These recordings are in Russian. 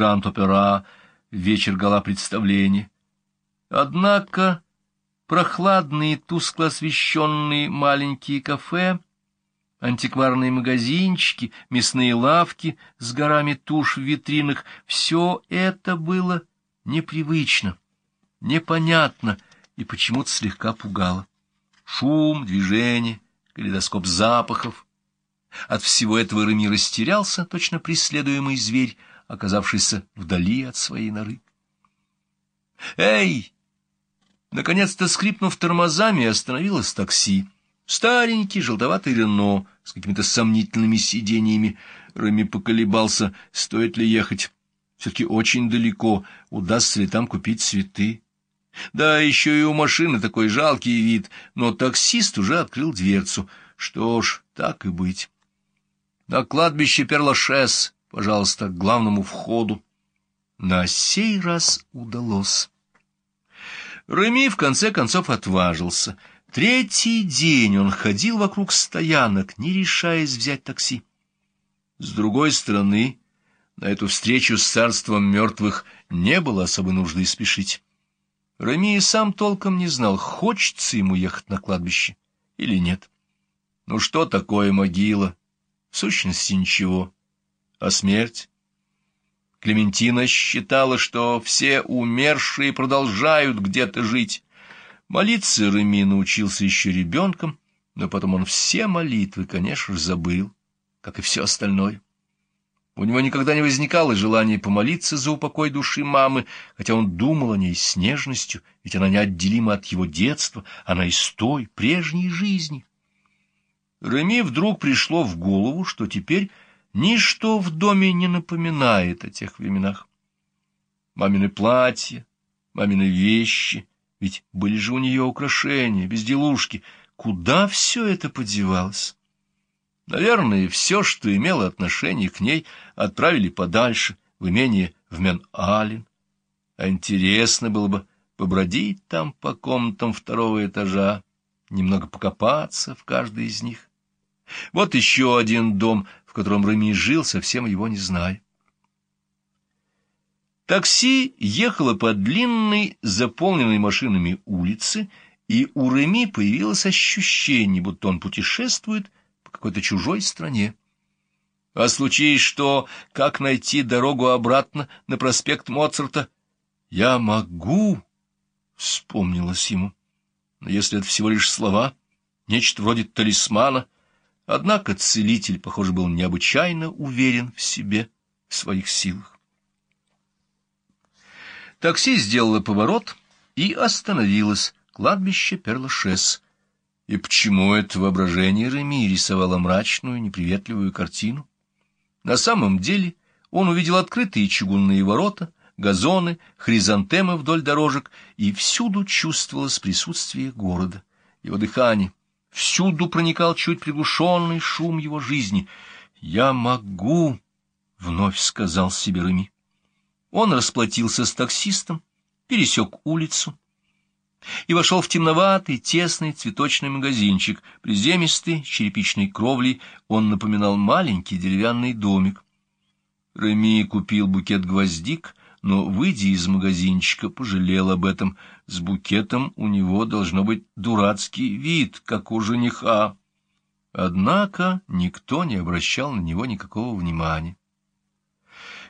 Гранд-Опера, вечер гала представления. Однако прохладные, тускло освещенные маленькие кафе, антикварные магазинчики, мясные лавки с горами туш в витринах — все это было непривычно, непонятно и почему-то слегка пугало. Шум, движение, калейдоскоп запахов. От всего этого Реми растерялся, точно преследуемый зверь, оказавшийся вдали от своей норы. «Эй!» Наконец-то, скрипнув тормозами, остановилось такси. Старенький желтоватый Рено с какими-то сомнительными сиденьями. Реми поколебался, стоит ли ехать. Все-таки очень далеко, удастся ли там купить цветы. Да, еще и у машины такой жалкий вид, но таксист уже открыл дверцу. Что ж, так и быть. На кладбище Перлашес, пожалуйста, к главному входу. На сей раз удалось. Реми в конце концов отважился. Третий день он ходил вокруг стоянок, не решаясь взять такси. С другой стороны, на эту встречу с царством мертвых не было особой нужды спешить. Реми сам толком не знал, хочется ему ехать на кладбище или нет. Ну что такое могила? В сущности, ничего. А смерть? Клементина считала, что все умершие продолжают где-то жить. Молиться Реми научился еще ребенком, но потом он все молитвы, конечно же, забыл, как и все остальное. У него никогда не возникало желания помолиться за упокой души мамы, хотя он думал о ней с нежностью, ведь она неотделима от его детства, она из той прежней жизни. Реми вдруг пришло в голову, что теперь Ничто в доме не напоминает о тех временах. Мамины платья, мамины вещи, ведь были же у нее украшения, безделушки. Куда все это подевалось? Наверное, все, что имело отношение к ней, отправили подальше, в имение в Мен-Ален. А интересно было бы побродить там по комнатам второго этажа, немного покопаться в каждой из них. Вот еще один дом, в котором Реми жил, совсем его не зная. Такси ехало по длинной, заполненной машинами улице, и у Реми появилось ощущение, будто он путешествует по какой-то чужой стране. А случись что, как найти дорогу обратно на проспект Моцарта? «Я могу», — вспомнилось ему. Но если это всего лишь слова, нечто вроде талисмана — Однако целитель, похоже, был необычайно уверен в себе, в своих силах. Такси сделало поворот и остановилось, кладбище Перлашес. И почему это воображение Реми рисовало мрачную, неприветливую картину? На самом деле он увидел открытые чугунные ворота, газоны, хризантемы вдоль дорожек, и всюду чувствовалось присутствие города, его дыхание. Всюду проникал чуть приглушенный шум его жизни. «Я могу», — вновь сказал себе Реми. Он расплатился с таксистом, пересек улицу и вошел в темноватый, тесный цветочный магазинчик, приземистый, черепичной кровлей, он напоминал маленький деревянный домик. Реми купил букет гвоздик, но, выйдя из магазинчика, пожалел об этом. С букетом у него должно быть дурацкий вид, как у жениха. Однако никто не обращал на него никакого внимания.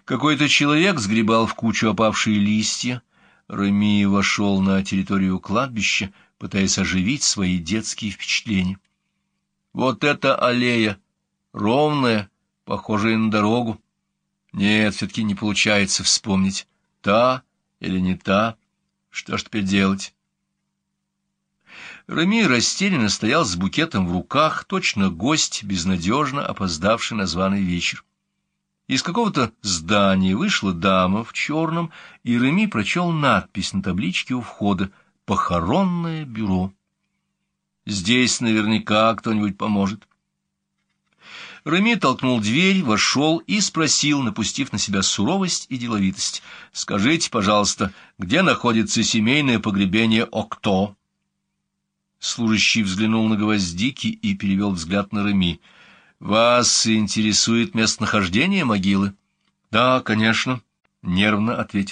Какой-то человек сгребал в кучу опавшие листья. Реми вошел на территорию кладбища, пытаясь оживить свои детские впечатления. Вот эта аллея, ровная, похожая на дорогу, нет, все-таки не получается вспомнить, та или не та. Что ж теперь делать? Рами растерянно стоял с букетом в руках, точно гость, безнадежно опоздавший на званый вечер. Из какого-то здания вышла дама в черном, и Реми прочел надпись на табличке у входа «Похоронное бюро». Здесь наверняка кто-нибудь поможет. Реми толкнул дверь, вошел и спросил, напустив на себя суровость и деловитость. — Скажите, пожалуйста, где находится семейное погребение Окто? Служащий взглянул на гвоздики и перевел взгляд на Реми. — Вас интересует местонахождение могилы? — Да, конечно. — нервно ответил